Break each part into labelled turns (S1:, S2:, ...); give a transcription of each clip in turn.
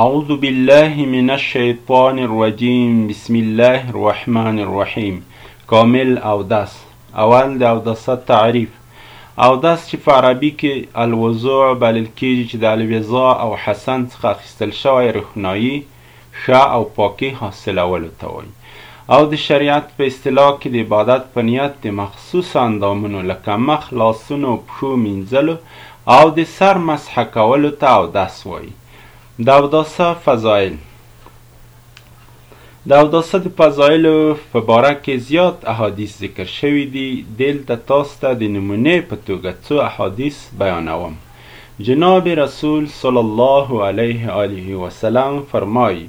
S1: اعوذ بالله من الشیطان الرجیم بسم الله الرحمن الرحیم کامل اودس اول د اودس تعریف اودس چې په عربي کې الوضوع بلل کېږي چې د الوضا او حسن څخه اخیستل شوی روښنایي ښه او پاکي حاصلولو ته وایي او د شریعت په اصطلاح کې د عبادت په نیت د مخصوص اندامونو لکه مخ لاسونو او پښو مینځلو او د سر مسح کولو ته اودس وايي د اوداسه فضائل د اوداسه د فضائلو په باره کې زیات احادیث ذکر شوي دي دلته تاسو ته د نمونې په توګه څو احادیث بیانوم جناب رسول صلی الله علیه آله وسلم فرمایي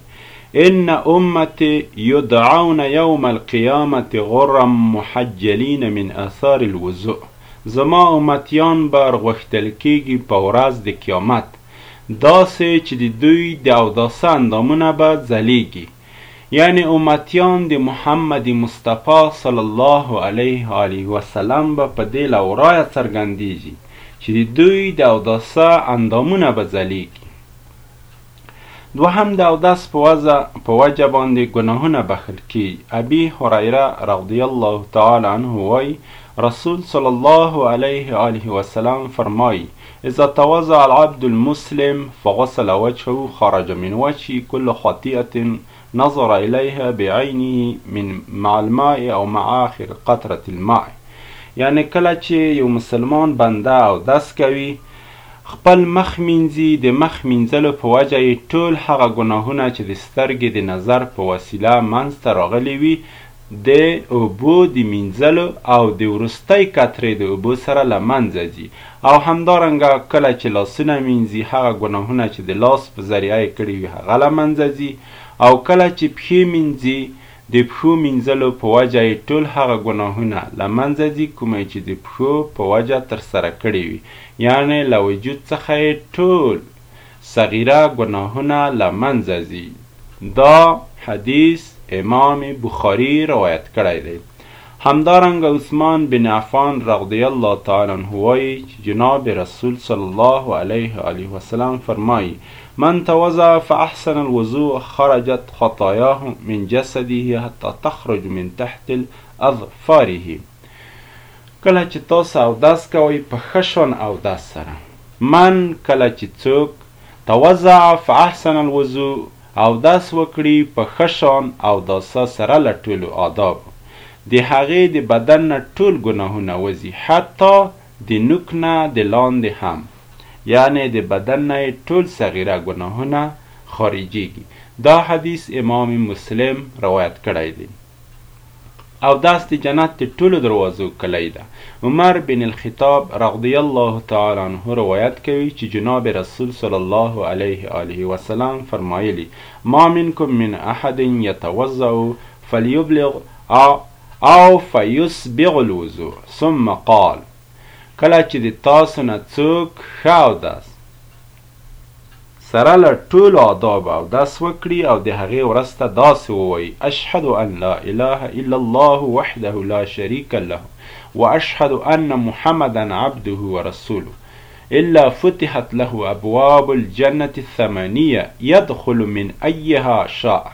S1: ان امتي يدعون يوم القيامة غرا محجلين من اثار الوضوء زما امتیان به ورغوښتل کېږي په ورځ د قیامت داسې چې د دوی د اوداسه اندامونه به ځلېږي، یعنې امتیان د محمد مصطفی صلی الله علیه و آله وسلم به په دې له ورایه څرګندېږي چې د دوی د اوداسه اندامونه به ځلېږي. دوهم د اودس په وضع په وجه باندې ګناهونه بخل کی ابي هريره رضی الله تعالی عنه وای رسول صلی الله علیه آله وسلم فرمای اذا توضع العبد المسلم فغسل وجهه خرج من وجهه كل خطیئه نظر الیها بعینه من مع الماء او مع آخر قطره الماء یعنی کله چې یو مسلمان بنده او دس کوي خپل مخ مینځي، د مخ مینځلو په وجه یې ټول هغه ګناهونه چې د سترګې د نظر په وسیله منځ ته راغلي وي د اوبو د مینځلو او د وروستۍ قطرې د اوبو سره له منځه ځي او همدارنګه کله چې لاسونه مینځي هغه ګناهونه چې د لاس په ذریعه یې کړي وي هغه له منځه ځي او کله چې پښې مینځي د پښو مینځلو په وجه یې ټول هغه ګناهونه له منځه ځي کوم یې چې د پښو په وجه ترسره کړي وي، یعنې له وجود څخه یې ټول صغیره ګناهونه له منځه ځي. دا حدیث امام بخاري روایت کړی دی. همدارنګه عثمان بن عفان رغدی الله تعالی عنه وايي چې جناب رسول صلی الله علیه آله وسلم فرمايي، من توضع فاحسن الوضوء خرجت خطایاه من جسده حتی تخرج من تحت اظفاره کله چې تاسو اودس کوئ په ښه شان اودس سره من کله چې څوک توضع فاحسن الوضوء اودس وکړي په ښه شان اوداسه سره له ټولو آدابو د هغې د بدن نه ټول ګناهونه وځي حتی د نوک نه د لاندې هم یعنې د بدن نه یې ټول صغیره ګناهونه خارجیږي دا حدیث امام مسلم روایت کړی دی. او داس د جنت د ټولو دروازو کلی ده عمر بن الخطاب رضی الله تعالی عنه روایت کوي چې جناب رسول صلی الله علیه آله وسلم فرمایلی ما منکم من احد یتوضع فلیبلغ او فیسبغ الوضوء ثم قال کله چې د تاسو نه څوک ښه او داس سره له ټولو آدابو اودس وکړي او د هغې ورسته داسې ووايي، اشهد ان لا اله الا الله وحده لا شريک له واشهد ان محمدا عبده ورسوله الا فتحت له ابواب الجنة الثمانية يدخل من ايها شاء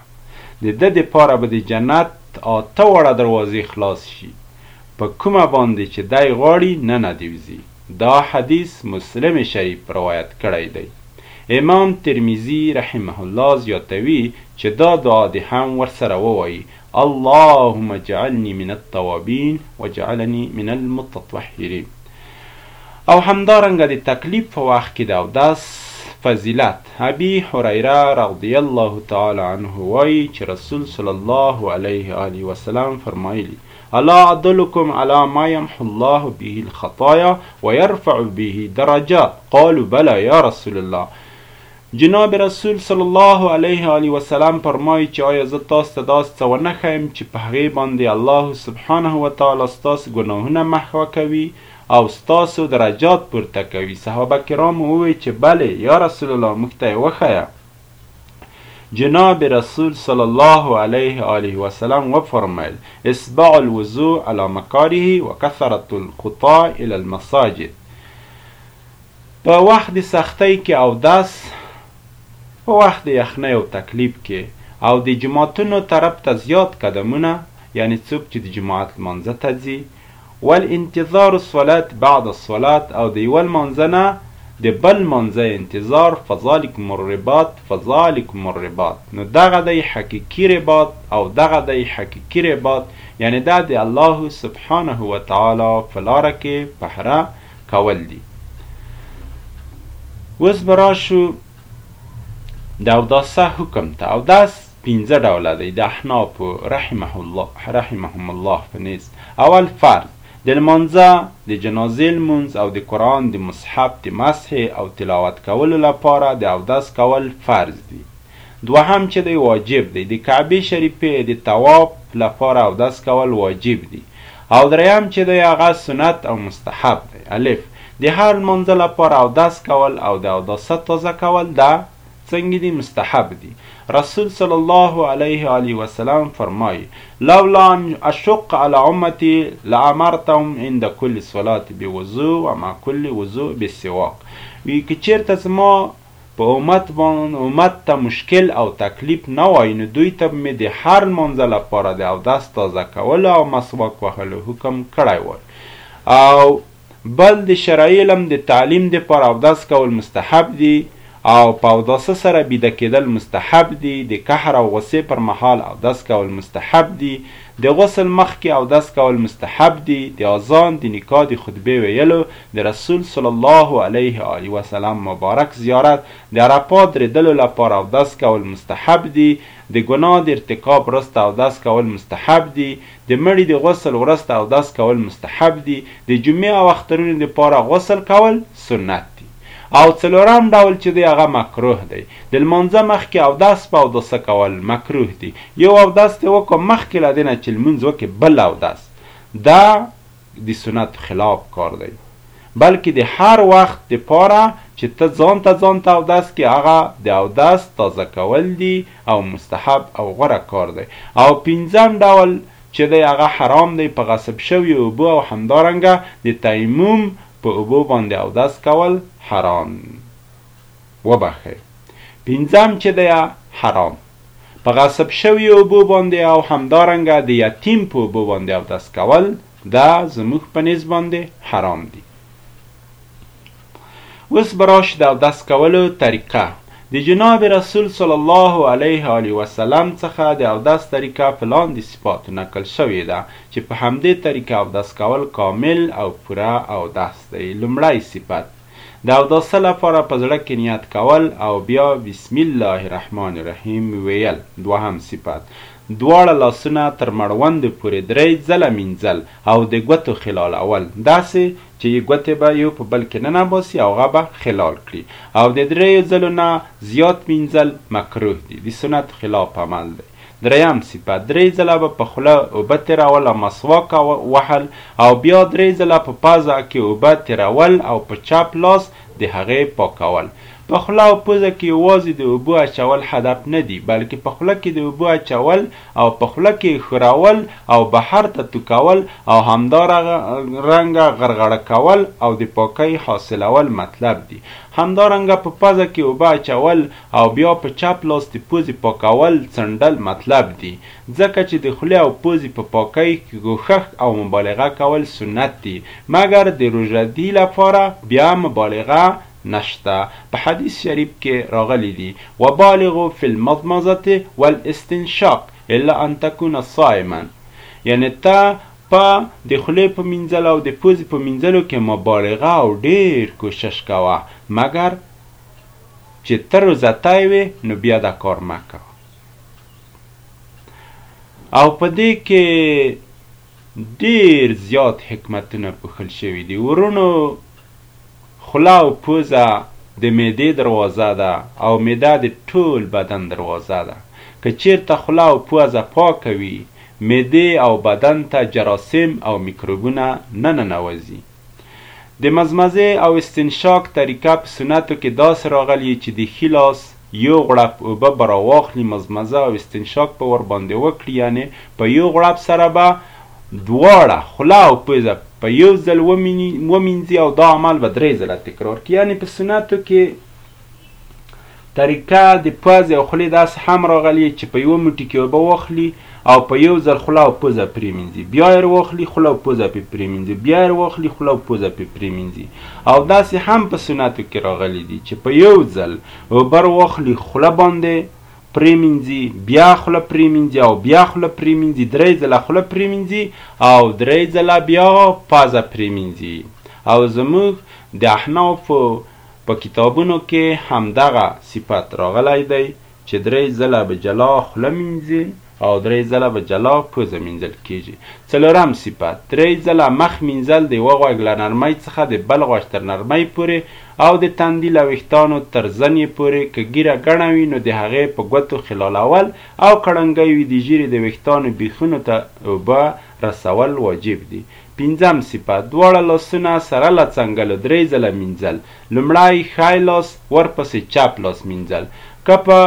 S1: د ده د پاره به د جنت آته واړه دروازې خلاصې شي په کومه باندې چې دی غواړي ننه دې وځي. دا حدیث مسلم شریف روایت کړی دی. امام ترمذي رحمه الله زیاتوي چې دا دعا دې هم ورسره ووایي، اللهم اجعلني من التوابین واجعلني من المتطهرین. او همدارنګه د تکلیف په وخت کې د اودس فضیلت، ابي هریره رضی الله تعالی عنه وايي چې رسول صلی الله علیه وآله وسلم فرمایلي، الا ادلکم علی ما یمحو الله به الخطایا ویرفع به درجات قالوا بلی یا رسول الله جناب رسول صلی الله علیه آله وسلم فرمایي چې آیا زه تاسو ته داسې څه ونه ښیم چې په هغې باندې الله سبحانه وتعالی ستاسو ګناهونه محوه کوي او ستاسو درجات پورته کوي صحابه کرامو وویل چې بلې یا رسول الله موږ ته یې وښیه جناب رسول صلی الله علیه آله و سلم و فرمایل اسبع الوضوء علی مکاره و کثرت الخطا الى المساجد په وخت د سختۍ کې او داس په وخت د یخنۍ او تکلیف کې او د جماعتونو طرف ته زیات قدمونه یعنی څوک چې د جماعت لمانځه ته ځي والانتظار الصلاة بعد الصلاة او د یوه لمانځه نه د بل لمانځه انتظار فذلکم الرباط فذلکم الرباط نو دغه دی حقیقي رباط او دغه دی حقیقي رباط یعنې دا د الله سبحانه وتعالی په لاره کې پهره کول دي اوس به راشو د اوداسه حکم ته اودس پنځه ډوله دی، د احنافو رحمه الله رحمهم الله په نزد، اول فرض، د لمانځه، د جنازې لمونځ او د قرآن د مصحف د مسح او تلاوت کولو لپاره د اودس کول فرض دي، دوهم چې دی واجب دی، د کعبې شریفې د طواف لپاره اودس کول واجب دي، او دریم چې دی هغه سنت او مستحب دی، الف، د هر لمانځه لپاره اودس کول او د اوداسه تازه کول، ده، څنګه دي مستحب دي رسول صلی الله علیه و آله وسلم فرمایي لولا ان اشق علی امتی لامرتهم عند کل صلات بوضوء و مع کل وضوء بالسواک وی که چیرته زما په امت باندې امت ته مشکل او تکلیف نه وای نو دوی ته مې د هر لمانځه لپاره د اودس تازه کولو او مسواک وهلو حکم کړی وای او بل د شرعي علم د تعليم دپاره اودس کول مستحب دي او په اوداسه سره بيده کيدل مستحب دي، د قهر او غصې پر مهال اودس کول مستحب دي، د غسل مخکې اودس کول مستحب دي، د اذان، د نکاح د خطبې ويلو، د رسول صلی الله عليه آله وسلم مبارک زيارت، د عرفات دريدلو لپاره اودس کول مستحب دي، د ګناه د ارتکاب وروسته اودس کول مستحب دي، د مړي د غسل ورسته اوداس کول مستحب دي، د جمعې او اخترونو د پاره غسل کول سنت دي. او څلورم ډول چې دی هغه مکروه دی، د لمانځه مخکې اودس په اوداسه کول مکروه دي، يو اودس دې وکړو مخکې له دې نه چې لمونځ وکړې بل اودس د. د سنت خلاف کار دی بلکه د هر وخت د پاره چې ته ځان ته ځان ته اودس کې هغه د اودس تازه کول دي او مستحب او غوره کار دی او پنځم ډول چې دی هغه حرام دی په غصب شویو اوبو او همدارنګه د تیموم په اوبو باندې اودس کول حرام وبخښی پنځم چه دی حرام په غصب شوی اوبو باندی او همدارنګه د یتیم په اوبو باندی اودس کول ده زموږ په نس باندی حرام دی اوس براش د اودس کولو طریقه د جناب رسول صلی الله علیه آله وسلم څخه د اودس طریقه په لاندې صفاتو نقل شوې ده چې په همدې طریقه اودس کول کامل او پوره اودس دی لومړی صفت د اوداسه لپاره په زړه کې نیت کول او بیا بسم الله الرحمن الرحیم ویل دوهم صفت دواړه لاسونه تر مړوندو پورې درې ځله مینځل او د ګوتو خلالول داسې چې یې ګوتې به یو په بل کې ننباسي او هغه به خلال کړي او د درېیو ځلو نه زیات مینځل مکروه دي د سنت خلاف عمل دی. درېيم صفت، درې ځله به په خوله اوبه تېرول او مسواک وهل او بيا درې ځله په پزه کې اوبه تېرول او په چپ لاس د هغې پاکول. په خوله او پزه کې يوازې د اوبو اچول هدف نه دي، بلکې په خوله کې د اوبو اچول او په خوله کې يې ښورول او بهر ته توکول او همدارنګه غرغړه کول او د پاکۍ حاصلول مطلب دي. همدارنګه په پزه کې اوبه اچول او بیا په چپ لاس د پوزې پاکول، څنډل، مطلب دي، ځکه چې د خولې او پوزې په پاکۍ کې کوښښ او مبالغه کول سنت دي، مګر د روژهدي لپاره بیا مبالغه نشته، په حدیث شریف کې راغلي دي، وبالغوا فی المضمضة والاستنشاق الا ان تکون صائما، یعنې ته په د خولې په مینځلو او د پوزې په مینځلو کې مبالغه او ډېر کوشش کوه، مګر. چی ته روزتای وی نو بیا دا کار مه کوه او په دی کی ډیر زیات حکمتونه پوښل شوی دی ورونو خوله او پوزه د معدې دروازه ده او معده د ټول بدن دروازه ده که چیرته خوله او پوزه پاکه وی معدې او بدن ته جراثیم او میکروبونه نه ننوځي د مزمزې او استنشاق طریقه په سنتو کې داسې راغلي چې د ښي لاس يو غړپ اوبه به راواخلي مزمزه او استنشاق به ورباندې وکړي يعنې په يو غړپ سره به دواړه خوله او پزه په يو ځل ومينځي او دا عمل به درې ځله تکرار کړي يعنې په سنتو کې طریقه د پزې او خولې داسې هم راغلې چې په یوه موټي کې اوبه واخلي او په یو ځل خوله او پزه پرېمینځي، بیا یې واخلي خوله او پزه پرې پرېمینځي، بیا یې واخلي خوله او پزه پرې پرېمینځي او داسې هم په سنتو کې راغلي دي چې په یو ځل اوبه راواخلي خوله باندې پرېمینځي، بیا خوله پرېمینځي او بیا خوله پرېمینځي، درې ځله خوله پرېمینځي او درې ځله بیا پزه پرېمینځي او زموږ د احنافو په کتابونو کې همدغه صفت راغلی دی چې درې ځله به جلا خوله مینځي او درې ځله به جلا پوزه مینځل کېږي. څلورم صفت، درې ځله مخ مینځل د یوه غوږ له نرمۍ څخه د بل غوږ تر نرمۍ پورې او د تندي له ویښتانو تر زنې پورې، که ږیره ګڼه وي نو د هغې په ګوتو خلالول او که ړنګۍ وي د ږیرې د ویښتانو بیخونو ته اوبه رسول واجب دي. پنځم صفت، دواړه لاسونه سره له څنګلو درې ځله مینځل، لومړی ښی لاس، ورپسې چپ لاس مینځل. که په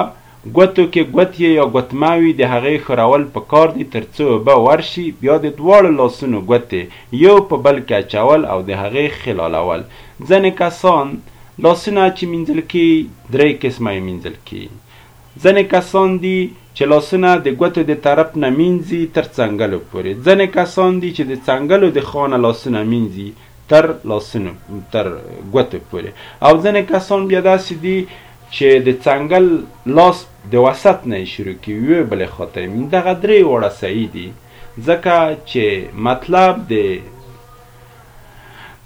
S1: ګوتو کې ګوتیې یا ګوتمه وي د هغې ښورول پکار دي تر څو اوبه ورشي، بیا د دواړو لاسونو ګوتې یو په بل کې اچول او د هغې خلالول. ځنې کسان لاسونه چې مینځل کیږي درې قسمه یې مینځل کیږي. ځنې کسان دي چې لاسونه د ګوتو د طرف نه مینځي تر څنګلو پورې، ځنې کسان دي چې د څنګلو د خوا نه لاسونه مینځي تر لاسونو تر ګوتو پورې او ځنې کسان بیا داسې دي چې د څنګل لاس د وسط نه یې شروع کړي یوې بلې خوا ته یې مینځي دغه درې واړه صحیح دي ځکه چې مطلب د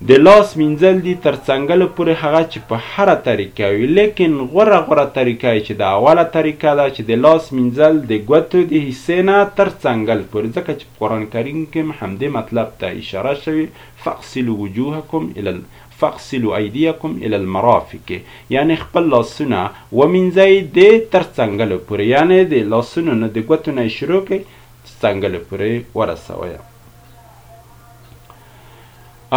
S1: د لاس مینځل دي تر څنګلو پورې هغه چې په هره طریقه وي لیکن غوره غوره طریقه یې چې د اوله طریقه ده چې د لاس مینځل د ګوتو د حصې نه تر څنګل پورې ځکه چې په قرآن کریم کې هم همدې مطلب ته اشاره شوې فاغسلوا وجوهکم الی فاغسلوا ایدیکم الی المرافق یعنې خپل لاسونه ومینځئ د تر څنګلو پورې یعنې د لاسونو نه د ګوتو نه یې شروع کړئ څنګلو پورې ورسوئ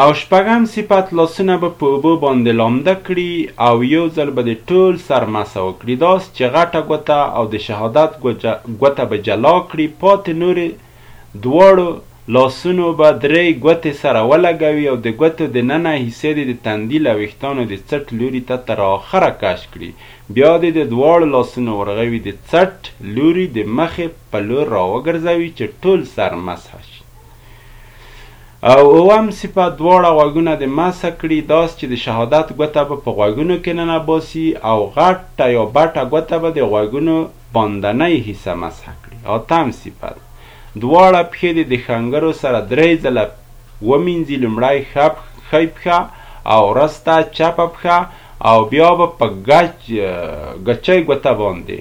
S1: او شپږم صفت لاسونه به په اوبو باندې لامده کړي او یو ځل به د ټول سر مسه وکړي داس چې غټه ګوته او د شهادت ګوته به جلا کړي پاتې نورې دواړو لاسونو به درې ګوتې سره ولګوي او د ګوتو د ننه حصې د تندي له ویښتانو د څټ لوري ته تر آخره کش کړي بیا د دواړو لاسونو ورغوي د څټ لوري د مخې په لور راوګرځوي چې ټول سر مسح شي او اوم صفت دواړه غوږونه د مسح کړي داس چې د شهادت ګوته به په غوږونو کې ننه باسي او غټه یا بټه ګوته به د غوږونو باندنۍ حصه مسح کړي اتم صفت دواړه پښې دې د خنګرو سره درې ځله ومینځي لومړی ښی پښه او رسته چپه پښه او بیا به په ګچ ګچۍ ګوته باندې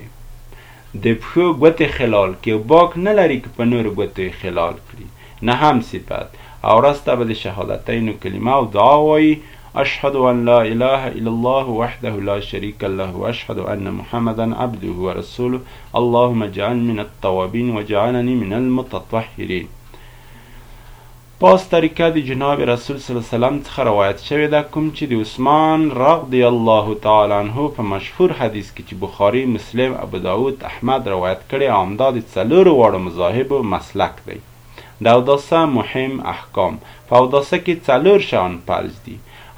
S1: د پښو ګوتې خلال کړي او باک نه لري که په نورو ګوتو یې خلال کړي. نهم صفت، او وروسته به د شهادتینو کلمه او دعا وایي، اشهد ان لا اله الا الله وحده لا شریک له واشهد ان محمدا عبده ورسوله اللهم اجعلنی من التوابین وجعلنی من المتطهرین. پاس طریقه د جناب رسول صلی الله علیه وسلم څخه روایت شوې ده کوم چې د عثمان رغضی الله تعالی عنه په مشهور حدیث کې چې بخاری، مسلم، ابوداود، احمد روایت کړې او همدا د څلورو واړو مذاهبو مسلک دی د اوداسه مهم احکام، په اوداسه کې څلور شیان فرض دي،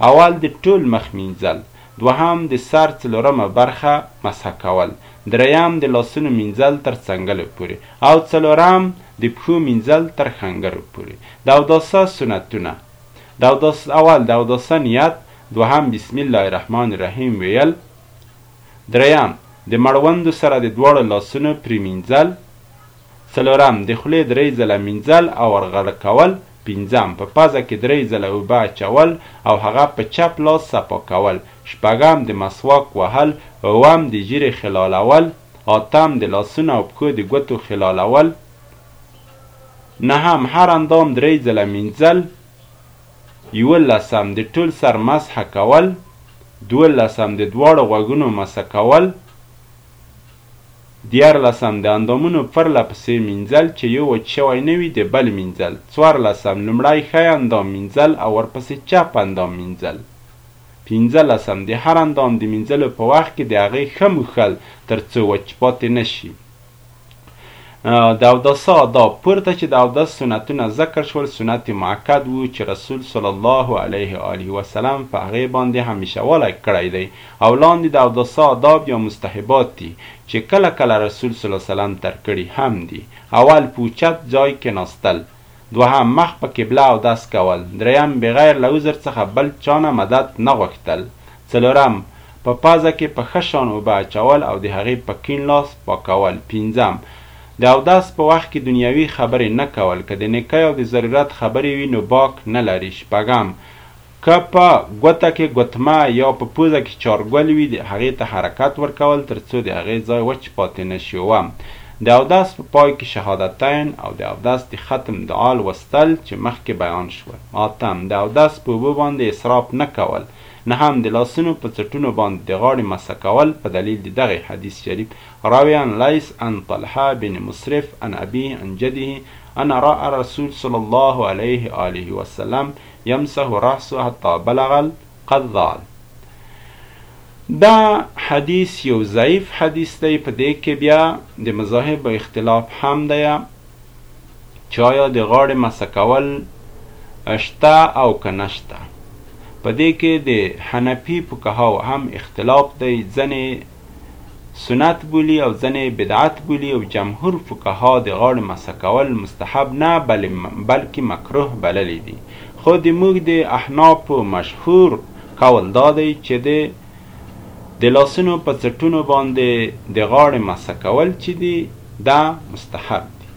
S1: اول د ټول مخ مینځل، دوهم د سر څلورمه برخه مسح کول، دریم د لاسونو مینځل تر څنګلو پورې او څلورم د پښو مینځل تر ښنګرو پورې. د اوداسه سنتونه، د اوداس، اول د اوداسه نیت، دوهم بسم الله الرحمن الرحیم ویل، دریم د مړوندو سره د دواړو لاسونو پریمینځل، څلورم، د خولې درې ځله مینځل او ورغړ کول، پنځم، په پزه کې درې ځله اوبه اچول او هغه په چپ لاس صفا کول، شپږم، د مسواک وهل، اووم، د ږیرې خلالول، اتم، د لاسونو او پښو د ګوتو خلالول، نهم، هر اندام درې ځله مینځل، یولسم، د ټول سر مسح کول، دوولسم، د دواړو غوږونو مسح کول، دیارلسم، د اندامونو پرله پسې مینځل چې یو وچ شوی نه وي د بل مینځل. څوارلسم، لومړی ښی اندام مینځل او ورپسې چپ اندام مینځل. پنځلسم، د هر اندام د مینځلو په وخت کې د هغې ښه موښل تر څو وچ پاتې نه شي. د اوداسه آداب، پورته چې د اودس سنتونه ذکر شول، سنت مؤکد وو چې رسول صلی الله علیه آله وسلم په هغې باندې همیشه والی کړی دی او لاندې د اوداسه آداب یا مستحبات دي چې کله کله رسول صلی الله علیه وسلم تر کړي هم دي، اول په اوچت ځای کېناستل، دوهم مخ په قبله اودس کول، درېیم بغیر له عذر څخه بل چا نه مدد نه غوښتل، څلورم په پزه کې په ښه شان اوبه اچول او د هغې په کیڼ لاس پاکول، پنځم د اودس په وخت کې دنیوي خبرې نه کول، که د نېکۍ او د ضرورت خبرې وي نو باک نه لري، شپږم که په ګوته کې ګوتمه یا په پوزه کې چارګل وي، د هغې ته حرکت ورکول تر څو د هغې ځای وچ پاتې نه شي اووه. د اودس په پای کې شهادتین او د اودس د ختم دعا لوستل چې مخکې بیان شول اتم. د اودس په اوبو باندې اسراف نه کول نهم. د لاسونو په څټونو باندې د غاړې مسح کول په دلیل د دغې حدیث شریف راوي عن لیث عن طلحة بن مصرف عن ابیه عن جده ان راء الرسول صلی الله علیه آله وسلم يمسح راسه حتى بلغ القذان دا حدیث یو ضعیف حدیث دی په دې کې بیا د مذاهب اختلاف هم دی چې آیا د غاړې مسه کول شته او که نشته په دې کې د حنفي فقهاو هم اختلاف دی ځنې سنت بولي او ځنې یې بدعت بولي او جمهور فقها د غاړې مسح کول مستحب نه بلکې مکروه بللي دي خو د موږ د احنافو مشهور قول دا دی چې د د لاسونو په څټونو باندې د غاړې مسح کول چې دي دا مستحب دي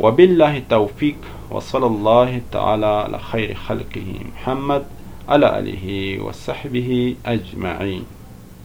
S1: وبالله توفیق وصلى الله تعالى على خير خلقه محمد على آله وصحبه أجمعين